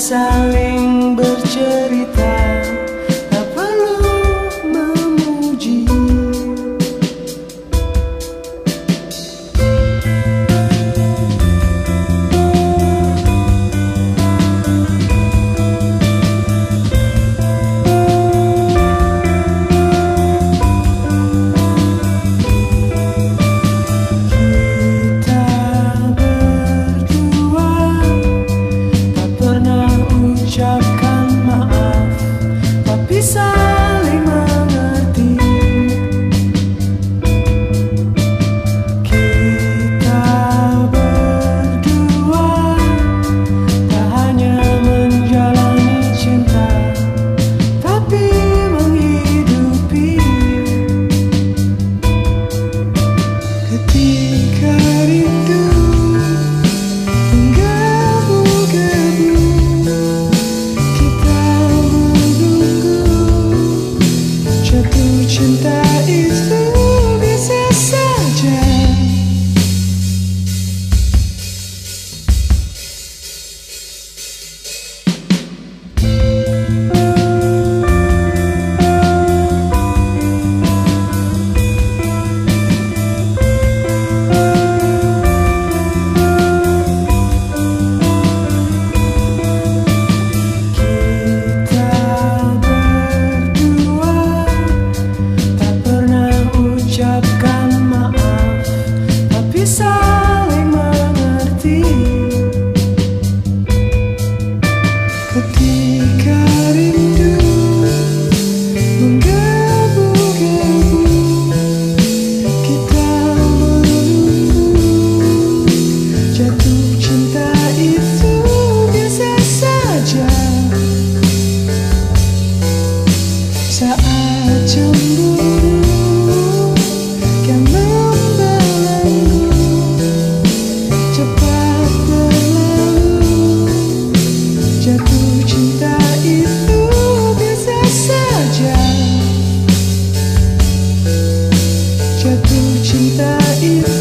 saling Tapi vida isso.